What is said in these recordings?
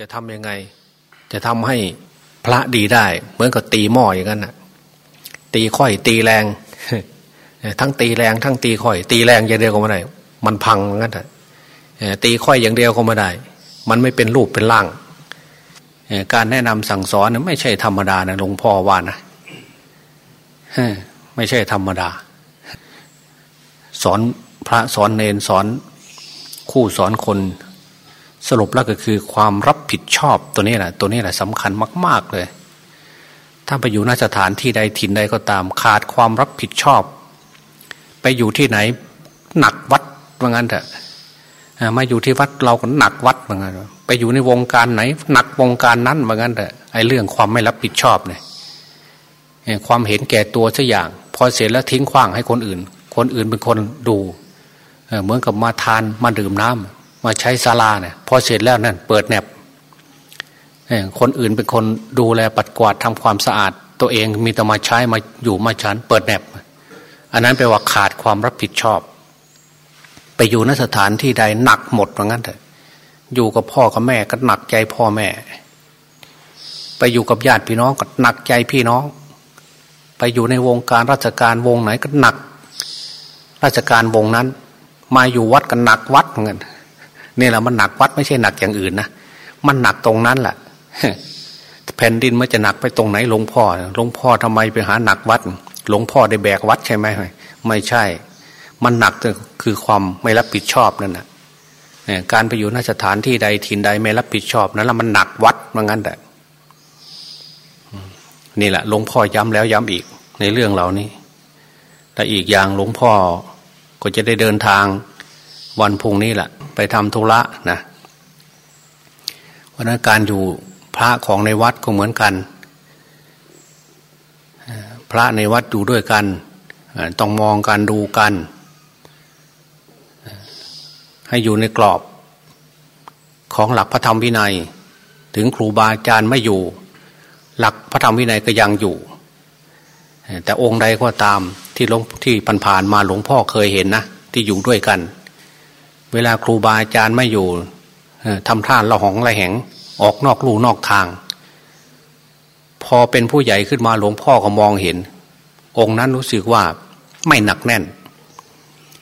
จะทำยังไง จะทำให้พระดีได้ เหมือนกับตีหม้ออย่างนั้นน่ะ ตีค่อยตีแรง ทั้งตีแรงทั้งตีค่อย ตีแรงอย่างเดียวก็ไม่ได้ มันพังงั้นแหละตีค่อยอย่างเดียวก็ไม่ได้ มันไม่เป็นรูปเป็นร่างการแนะนำสั่งสอนไม่ใช่ธรรมดานะหลวงพ่อว่านะไม่ใช่ธรรมดา สอนพระสอนเนนสอนคู่สอนคน สรุปแล้วก็คือความรับผิดชอบตัวนี้แหละตัวนี้แหละสำคัญมาก ๆเลย ถ้าไปอยู่นสถานที่ใดถิ่นใดก็ตามขาดความรับผิดชอบ ไปอยู่ที่ไหนหนักวัดว่างั้นเถอะมาอยู่ที่วัดเราก็หนักวัดว่างั้นไปอยู่ในวงการไหน หนักวงการนั้นว่างั้นเถอะไอ้เรื่องความไม่รับผิดชอบเนี่ยความเห็นแก่ตัวสักอย่าง พอเสร็จแล้วทิ้งขว้างให้คนอื่น คนอื่นเป็นคนดูเหมือนกับมาทานมาดื่มน้ำ มาใช้ศาลาเนี่ยพอเสร็จแล้วนั่นเปิดแนบคนอื่นเป็นคนดูแลปัดกวาดทำความสะอาด ตัวเองมีแต่มาใช้มาอยู่มาฉันเปิดแนบอันนั้นแปลว่าขาดความรับผิดชอบ ไปอยู่นสถานที่ใดหนักหมดเหมือนกันเถอะอยู่กับพ่อกับแม่ก็หนักใจพ่อแม่ ไปอยู่กับญาติพี่น้องก็หนักใจพี่น้อง ไปอยู่ในวงการราชการวงไหนก็หนัก ราชการวงนั้น มาอยู่วัดกันหนักวัดเหมือนกัน นี่แหละมันหนักวัดไม่ใช่หนักอย่างอื่นนะมันหนักตรงนั้นแหละแผ่นดินมันจะหนักไปตรงไหนหลวงพ่อหลวงพ่อทำไมไปหาหนักวัด หลวงพ่อได้แบกวัดใช่ไหมไม่ใช่ มันหนักคือความไม่รับผิดชอบนั่นแหละการไปอยู่นสถานที่ใดถิ่นใดไม่รับผิดชอบนั้นแล้วมันหนักวัดเหมือนกันแต่นี่แหละหลวงพ่อย้ำแล้วย้ำอีกในเรื่องเหล่านี้แต่อีกอย่างหลวงพ่อก็จะได้เดินทางวันพุ่งนี้แหละ ไปทำธุระนะวันนั้นการอยู่พระของในวัดก็เหมือนกัน พระในวัดอยู่ด้วยกัน ต้องมองกันดูกัน ให้อยู่ในกรอบของหลักพระธรรมวินัย ถึงครูบาอาจารย์ไม่อยู่ หลักพระธรรมวินัยก็ยังอยู่ แต่องค์ใดก็ตามที่หลวงที่ผ่านมาหลวงพ่อเคยเห็นนะ ที่อยู่ด้วยกัน เวลาครูบาอาจารย์ไม่อยู่ทำท่านละหองละแหง ออกนอกลู่นอกทาง พอเป็นผู้ใหญ่ขึ้นมาหลวงพ่อก็มองเห็น องค์นั้นรู้สึกว่าไม่หนักแน่น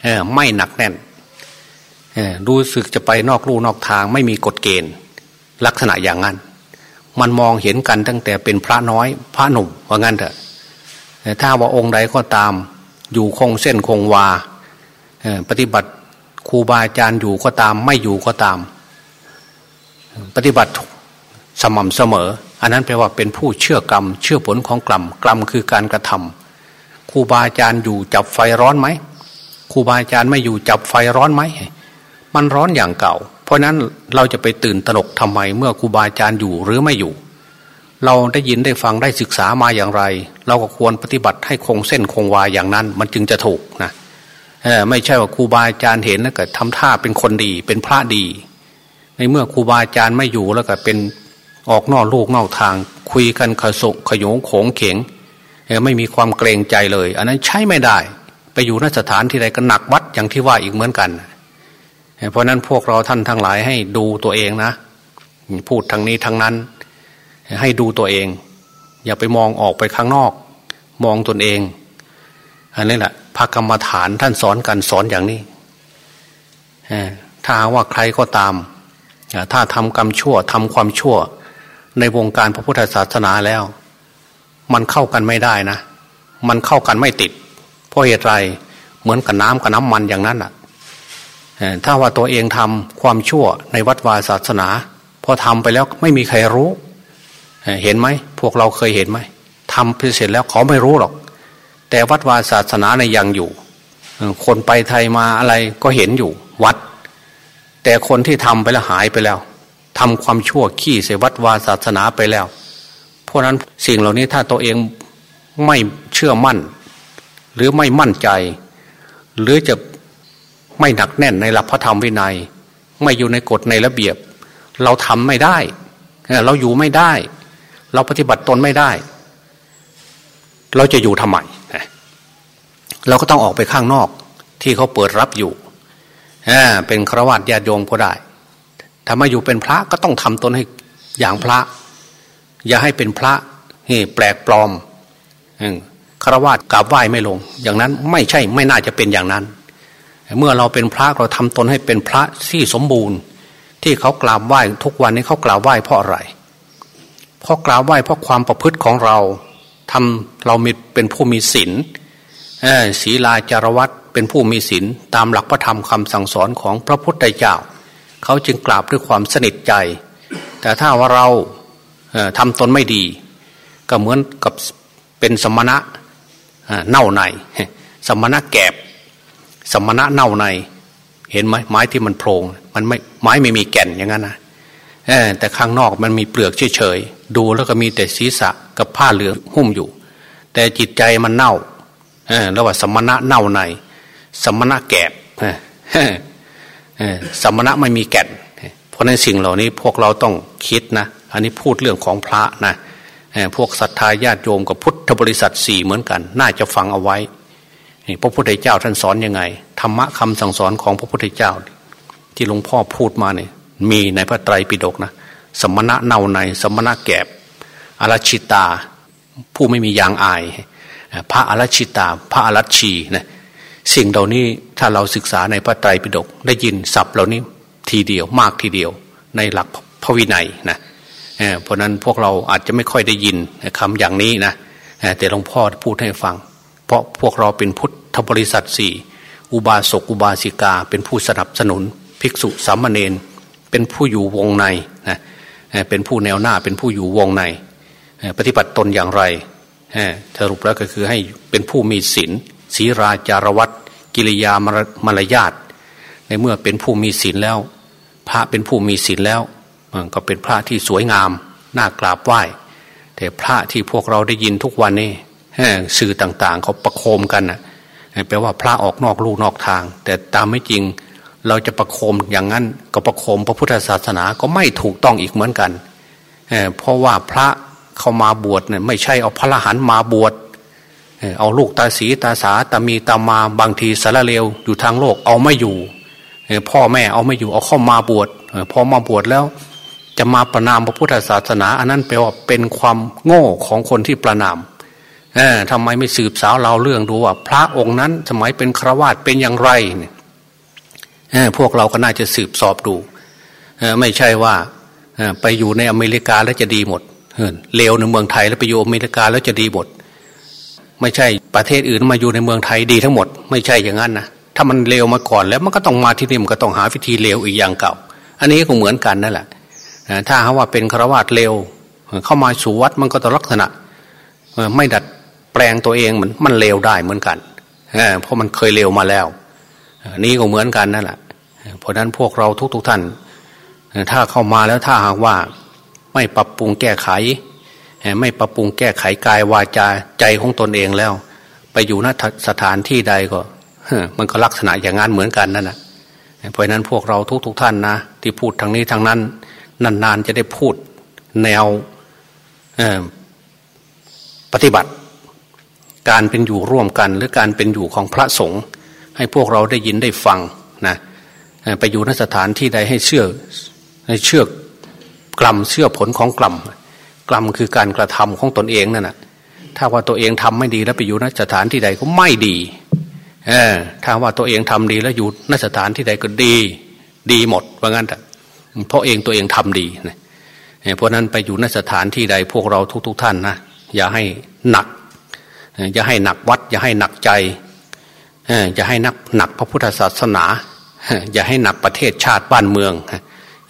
เออไม่หนักแน่นเออรู้สึกจะไปนอกลู่นอกทาง ไม่มีกฎเกณฑ์ ลักษณะอย่างนั้น มันมองเห็นกันตั้งแต่เป็นพระน้อย พระหนุ่มว่างั้นเถอะถ้าว่าองค์ใดก็ตาม อยู่คงเส้นคงวาปฏิบัติ ครูบาอาจารย์อยู่ก็ตามไม่อยู่ก็ตาม ปฏิบัติสม่ำเสมอ อันนั้นแปลว่าเป็นผู้เชื่อกรรม เชื่อผลของกรรมกรรมคือการกระทำครูบาอาจารย์อยู่จับไฟร้อนไหมครูบาอาจารย์ไม่อยู่จับไฟร้อนไหมมันร้อนอย่างเก่า เพราะนั้นเราจะไปตื่นตระหนกทำไมเมื่อครูบาอาจารย์อยู่หรือไม่อยู่ เราได้ยินได้ฟังได้ศึกษามาอย่างไร เราก็ควรปฏิบัติให้คงเส้นคงวาอย่างนั้น มันจึงจะถูกนะ ไม่ใช่ว่าครูบาอาจารย์เห็นแล้วก็ทำท่าเป็นคนดี เป็นพระดี ในเมื่อครูบาอาจารย์ไม่อยู่แล้วก็เป็นออกนอกลูกนอกทาง คุยกันขสกขยงโขงเข็งไม่มีความเกรงใจเลย อันนั้นใช้ไม่ได้ ไปอยู่นสถานที่ใดก็หนักวัดอย่างที่ว่าอีกเหมือนกัน เพราะนั้นพวกเราท่านทั้งหลายให้ดูตัวเองนะ พูดทางนี้ทางนั้น ให้ดูตัวเอง อย่าไปมองออกไปข้างนอก มองตนเอง อันนี้แหละ พระกรรมฐานท่านสอนกันสอนอย่างนี้ถ้าว่าใครก็ตาม ถ้าทำกรรมชั่วทำความชั่ว ในวงการพระพุทธศาสนาแล้ว มันเข้ากันไม่ได้นะ มันเข้ากันไม่ติด เพราะเหตุไรเหมือนกับน้ำกับน้ำมันอย่างนั้นอะถ้าว่าตัวเองทำความชั่วในวัดวาศาสนา พอทำไปแล้วไม่มีใครรู้ เห็นไหมพวกเราเคยเห็นไหมทำเสร็จแล้วเขาไม่รู้หรอก แต่วัดวาศาสนาในยังอยู่ คนไปไทยมาอะไรก็เห็นอยู่วัด แต่คนที่ทำไปแล้วหายไปแล้วทำความชั่วขี้เสวัดวาศาสนาไปแล้ว เพราะนั้นสิ่งเหล่านี้ถ้าตัวเองไม่เชื่อมั่น หรือไม่มั่นใจ หรือจะไม่หนักแน่นในหลักพระธรรมวินัย ไม่อยู่ในกฎในระเบียบ เราทำไม่ได้ เราอยู่ไม่ได้ เราปฏิบัติตนไม่ได้ เราจะอยู่ทำไม เราก็ต้องออกไปข้างนอก ที่เขาเปิดรับอยู่เป็นครวญญาติโยมก็ได้ถ้ามาอยู่เป็นพระก็ต้องทำตนให้อย่างพระ อย่าให้เป็นพระเฮ้แปลกปลอมครวะกราบไหว้ไม่ลง อย่างนั้นไม่ใช่ไม่น่าจะเป็นอย่างนั้น เมื่อเราเป็นพระเราทำตนให้เป็นพระที่สมบูรณ์ ที่เขากราบไหว้ทุกวันนี้เขากราบไหว้เพราะอะไรเพราะกราบไหว้เพราะความประพฤติของเราทำเรามีเป็นผู้มีศีล ศีลาจารวัตเป็นผู้มีศีลตามหลักพระธรรมคำสั่งสอนของพระพุทธเจ้า เขาจึงกราบด้วยความสนิทใจ แต่ถ้าว่าเราทำตนไม่ดี ก็เหมือนกับเป็นสมณะเน่าใน สมณะแกบ สมณะเน่าใน เห็นไหมไม้ที่มันโพรงมันไม่ไม้ไม่มีแก่นอย่างนั้นนะแต่ข้างนอกมันมีเปลือกเฉยๆดูแล้วก็มีแต่ศีรษะกับผ้าเหลืองหุ้มอยู่ แต่จิตใจมันเน่า แล้วว่าสมณะเน่าใน สมณะแกบสมณะไม่มีแก่น เพราะในสิ่งเหล่านี้พวกเราต้องคิดนะ อันนี้พูดเรื่องของพระนะพวกศรัทธาญาติโยมกับพุทธบริษัทสี่เหมือนกัน น่าจะฟังเอาไว้พระพุทธเจ้าท่านสอนยังไงธรรมะคำสั่งสอนของพระพุทธเจ้า ที่หลวงพ่อพูดมาเนี่ยมีในพระไตรปิฎกนะสมณะเน่าใน สมณะแกบอรชิตา ผู้ไม่มียางอาย พระอรชิตา พระอรชีนะสิ่งเหล่านี้ถ้าเราศึกษาในพระไตรปิฎกได้ยินศัพท์เหล่านี้ทีเดียวมากทีเดียว ในหลักพระวินัยนะเพราะนั้นพวกเราอาจจะไม่ค่อยได้ยินคำอย่างนี้นะแต่หลวงพ่อพูดให้ฟัง เพราะพวกเราเป็นพุทธบริษัทสี่อุบาสกอุบาสิกา เป็นผู้สนับสนุน ภิกษุสามเณรเป็นผู้อยู่วงในนะเป็นผู้แนวหน้าเป็นผู้อยู่วงใน ปฏิบัติตนอย่างไร สรุปแล้วก็คือให้เป็นผู้มีศีลศีราจารวัตกิริยามารยาทในเมื่อเป็นผู้มีศีลแล้ว พระเป็นผู้มีศีลแล้วก็เป็นพระที่สวยงามน่ากราบไหว้ แต่พระที่พวกเราได้ยินทุกวันนี้สื่อต่างๆเขาประโคมกันนะแปลว่าพระออกนอกลูกนอกทาง แต่ตามไม่จริงเราจะประโคมอย่างนั้นก็ประโคมพระพุทธศาสนาก็ไม่ถูกต้องอีกเหมือนกันเพราะว่าพระ เข้ามาบวชเนี่ยไม่ใช่เอาพระรหันมาบวชเอาลูกตาสีตาสาตามีตามาบางทีสารเลวอยู่ทางโลกเอาไม่อยู่พ่อแม่เอาไม่อยู่เอาเข้ามาบวชพอมาบวชแล้ว จะมาประนามพระพุทธศาสนา อันนั้นแปลว่าเป็นความโง่ของคนที่ประนามเออทำไมไม่สืบสาวเราเรื่องดูว่า พระองค์นั้นสมัยเป็นครวาสเป็นอย่างไรเนี่ยพวกเราก็น่าจะสืบสอบดูไม่ใช่ว่าไปอยู่ในอเมริกาแล้วจะดีหมด เลวในเมืองไทยแล้วไปอยู่อเมริกาแล้วจะดีหมดไม่ใช่ประเทศอื่นมาอยู่ในเมืองไทยดีทั้งหมด ไม่ใช่อย่างนั้นนะถ้ามันเลวมาก่อนแล้วมันก็ต้องมาที่นี่มันก็ต้องหาวิธีเลวอีกอย่างเก่า อันนี้ก็เหมือนกันนั่นแหละถ้าเขาว่าเป็นฆราวาสเร็วเข้ามาสู่วัดมันก็ต้องลักษณะไม่ดัดแปลงตัวเองเหมือนมันเลวได้เหมือนกันเพราะมันเคยเลวมาแล้วนี่ก็เหมือนกันนั่นแหละเพราะนั้นพวกเราทุกๆทท่าน ถ้าเข้ามาแล้วถ้าหากว่า ไม่ปรับปรุงแก้ไข ไม่ปรับปรุงแก้ไขกายวาจาใจของตนเองแล้ว ไปอยู่ณสถานที่ใดก็มันก็ลักษณะอย่างนั้นเหมือนกันนั่นแหละเพราะนั้นพวกเราทุกๆทท่านนะที่พูดทางนี้ทางนั้น นานๆจะได้พูดแนวปฏิบัติ การเป็นอยู่ร่วมกัน หรือการเป็นอยู่ของพระสงฆ์ให้พวกเราได้ยินได้ฟังนะไปอยู่นสถานที่ใดให้เชื่อให้เชื่อ กลัมเชื่อผลของกลัมกลัมคือการกระทำของตนเองนั่นแหะถ้าว่าตัวเองทำไม่ดีแล้วไปอยู่นสถานที่ใดก็ไม่ดีเออถ้าว่าตัวเองทำดีแล้วอยู่นสถานที่ใดก็ดี ดีหมดว่างั้นแต่เพราะเองตัวเองทำดีนะเพราะนั้นไปอยู่นสถานที่ใดพวกเราทุก ๆทท่านนะอย่าให้หนักอย่าให้หนักวัด อย่าให้หนักใจอย่าให้นักหนักพระพุทธศาสนาอย่าให้หนักประเทศชาติบ้านเมือง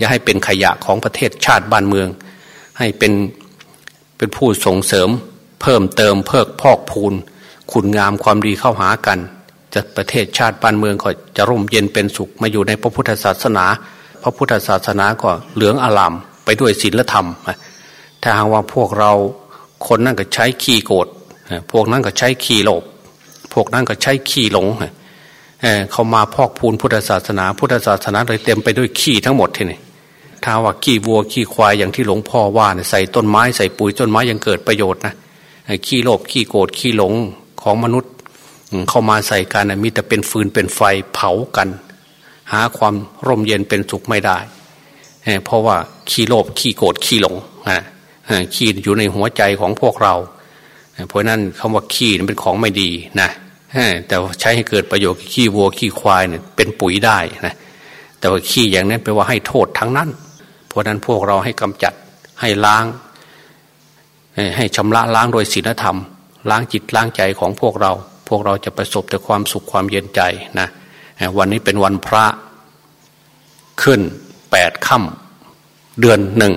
อย่าให้เป็นขยะของประเทศชาติบ้านเมือง ให้เป็นเป็นผู้ส่งเสริม เพิ่มเติมเพิกพอกพูนคุณงามความดีเข้าหากัน จะประเทศชาติบ้านเมืองก็จะร่มเย็นเป็นสุขมาอยู่ในพระพุทธศาสนา พระพุทธศาสนาก็เหลืองอลามไปด้วยศีลธรรม ถ้าหากว่าพวกเราคนนั่นก็ใช้ขี้โกรธพวกนั้นก็ใช้ขี้โลภพวกนั้นก็ใช้ขี้หลงเขามาพอกพูนพุทธศาสนา พุทธศาสนาเลยเต็มไปด้วยขี้ทั้งหมดทีนี่ ถ้าว่าขี้วัวขี้ควายอย่างที่หลวงพ่อว่าเนี่ยใส่ต้นไม้ใส่ปุ๋ยต้นไม้ยังเกิดประโยชน์นะขี้โลภขี้โกรธขี้หลงของมนุษย์ เข้ามาใส่กันมีแต่เป็นฟืนเป็นไฟเผากัน หาความร่มเย็นเป็นสุขไม่ได้ เพราะว่าขี้โลภขี้โกรธขี้หลงขี้อยู่ในหัวใจของพวกเรา เพราะนั้นคำว่าขี้เป็นของไม่ดีนะแต่ใช้ให้เกิดประโยชน์ขี้วัวขี้ควายเนี่ยเป็นปุ๋ยได้นะแต่ว่าขี้อย่างนั้นแปลว่าให้โทษทั้งนั้น เพราะนั้นพวกเราให้กำจัดให้ล้าง ให้ชำระล้างโดยศีลธรรม ล้างจิตล้างใจของพวกเรา พวกเราจะประสบแต่ความสุขความเย็นใจนะวันนี้เป็นวันพระขึ้นแปดค่ำเดือนหนึ่ง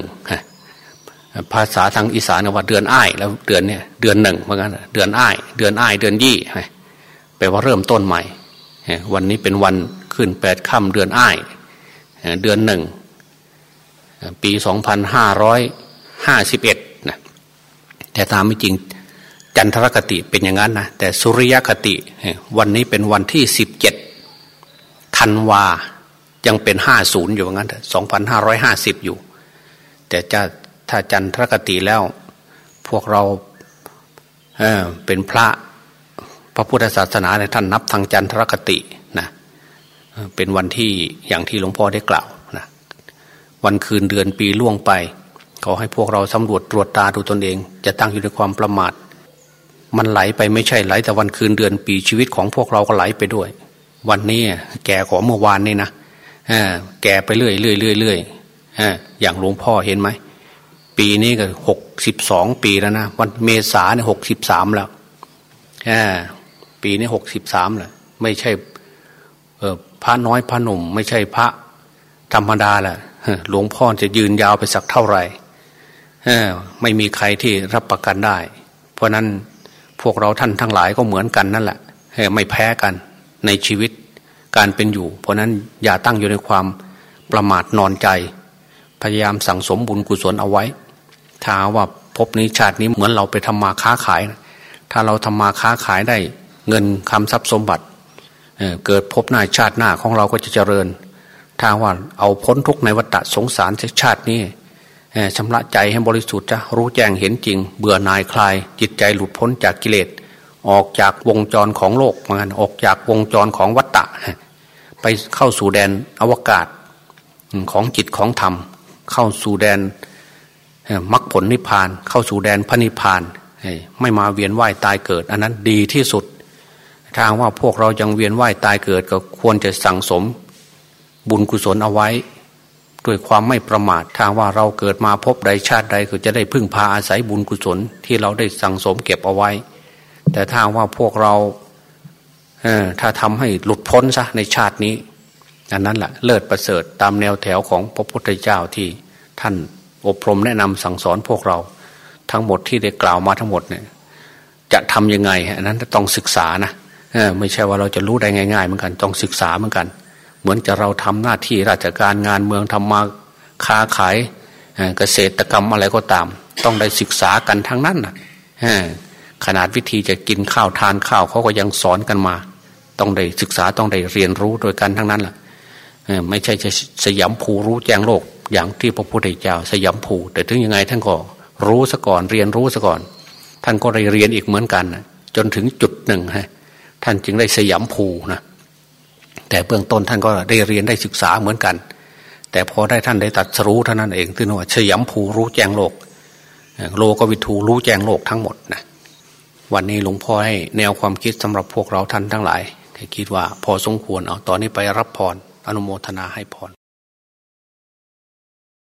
ภาษาทางอีสานว่าเดือนอ้ายแล้วเดือนเนี่ยเดือนหนึ่งเหมือนกันเดือนอ้าย เดือนอ้าย เดือนยี่แปลว่าเริ่มต้นใหม่วันนี้เป็นวันขึ้นแปดค่ำเดือนอ้าย เดือนหนึ่ง ปีสองพันห้าร้อยห้าสิบเอ็ดนะแต่ตามไม่จริงจันทรคติเป็นอย่างนั้นนะแต่สุริยคติวันนี้เป็นวันที่สิบเจ็ดธันวายังเป็นห้าศูนย์อยู่งั้นสองพันห้าร้อยห้าสิบอยู่ แต่จะถ้าจันทรคติแล้ว พวกเราเเป็นพระพระพุทธศาสนาในท่านนับทางจันทรคตินะเป็นวันที่อย่างที่หลวงพ่อได้กล่าว วันคืนเดือนปีล่วงไป ขอให้พวกเราสำรวจตรวจตาดูตนเอง จะตั้งอยู่ในความประมาท มันไหลไปไม่ใช่ไหลแต่วันคืนเดือนปีชีวิตของพวกเราก็ไหลไปด้วย วันนี้แก่ของเมื่อวานนี่นะแก่ไปเรื่อยเรื่อยเรื่อยเรื่อยอย่างหลวงพ่อเห็นไหมปีนี้ก็หกสิบสองปีแล้วนะวันเมษาเนี่ยหกสิบสามแล้วปีนี้หกสิบสามแล้วไม่ใช่พระน้อยพระหนุ่ม ไม่ใช่พระธรรมดาแหละ หลวงพ่อจะยืนยาวไปสักเท่าไหร่ไม่มีใครที่รับประกันได้ เพราะนั้นพวกเราท่านทั้งหลายก็เหมือนกันนั่นแหละไม่แพ้กันในชีวิตการเป็นอยู่ เพราะนั้นอย่าตั้งอยู่ในความประมาทนอนใจ พยายามสั่งสมบุญกุศลเอาไว้ ถ้าว่าพบนี้ชาตินี้เหมือนเราไปทำมาค้าขาย ถ้าเราทำมาค้าขายได้เงินคำทรัพย์สมบัติเเกิดพบหน้าชาติหน้าของเราก็จะเจริญ ถ้าว่าเอาพ้นทุกในวัฏสงสารชาตินี้ชำระใจให้บริสุทธิ์จะรู้แจ้งเห็นจริง เบื่อหน่ายคลาย จิตใจหลุดพ้นจากกิเลสออกจากวงจรของโลกมันออกจากวงจรของวัฏฏะไปเข้าสู่แดนอวกาศของจิตของธรรม เข้าสู่แดนมรรคผลนิพพาน เข้าสู่แดนพระนิพพานไม่มาเวียนว่ายตายเกิด อันนั้นดีที่สุดถ้าว่าพวกเรายังเวียนว่ายตายเกิดก็ควรจะสั่งสม บุญกุศลเอาไว้ด้วยความไม่ประมาทถ้าว่าเราเกิดมาพบใดชาติใดก็จะได้พึ่งพาอาศัยบุญกุศลที่เราได้สั่งสมเก็บเอาไว้ แต่ถ้าว่าพวกเราถ้าทำให้หลุดพ้นซะในชาตินี้อันนั้นแหละเลิศประเสริฐตามแนวแถวของพระพุทธเจ้าที่ท่านอบรมแนะนำสั่งสอนพวกเรา ทั้งหมดที่ได้กล่าวมาทั้งหมดเนี่ยจะทำยังไงอันนั้นต้องศึกษานะไม่ใช่ว่าเราจะรู้ได้ง่าย ๆ เหมือนกัน ต้องศึกษาเหมือนกัน เหมือนจะเราทำหน้าที่ราชการงานเมืองทำมาค้าขายเกษตรกรรมอะไรก็ตาม ต้องได้ศึกษากันทั้งนั้นนะขนาดวิธีจะกินข้าวทานข้าวเขาก็ยังสอนกันมา ต้องได้ศึกษาต้องได้เรียนรู้โดยกันทั้งนั้นแหละไม่ใช่จะสยามภูรู้แจ้งโลก อย่างที่พระพุทธเจ้าสยามภูแต่ถึงยังไงท่านก็รู้ซะก่อนเรียนรู้ซะก่อน ท่านก็ได้เรียนอีกเหมือนกันจนถึงจุดหนึ่งฮะท่านจึงได้สยามภูนะ แต่เบื้องต้นท่านก็ได้เรียนได้ศึกษาเหมือนกัน แต่พอได้ท่านได้ตัดรู้เท่านั้นเองที่ว่าเฉยมภูรู้แจ้งโลก โลกวิทูรู้แจ้งโลกทั้งหมดนะวันนี้หลวงพ่อให้แนวความคิดสำหรับพวกเราท่านทั้งหลายคิดว่าพอสมควรเอาตอนนี้ไปรับพรอนุโมทนาให้พร